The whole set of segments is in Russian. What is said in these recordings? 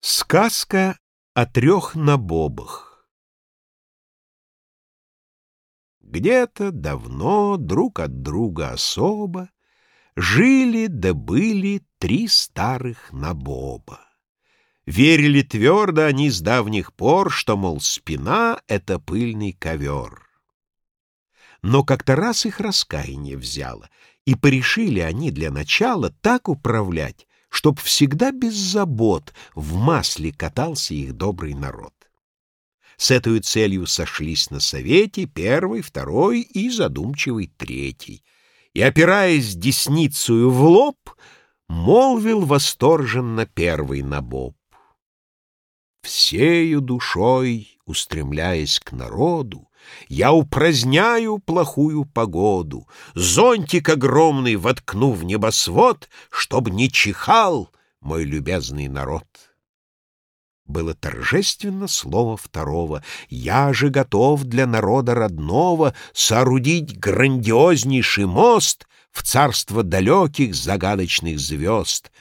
Сказка о трех набобах Где-то давно друг от друга особо Жили да были три старых набоба. Верили твердо они с давних пор, Что, мол, спина — это пыльный ковер. Но как-то раз их раскаяние взяло, И порешили они для начала так управлять, чтоб всегда без забот в масле катался их добрый народ. С этой целью сошлись на совете первый, второй и задумчивый третий. И, опираясь десницею в лоб, молвил восторженно первый набоб. Всею душой, устремляясь к народу, я упраздняю плохую погоду, Зонтик огромный воткну в небосвод, Чтоб не чихал мой любезный народ. Было торжественно слово второго. Я же готов для народа родного Соорудить грандиознейший мост В царство далеких загадочных звезд.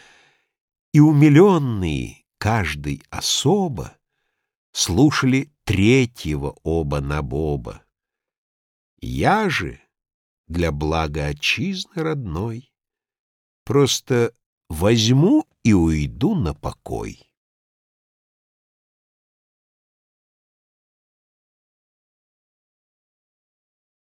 И умиленные, каждый особо, Слушали третьего оба на боба. Я же для блага отчизны родной Просто возьму и уйду на покой.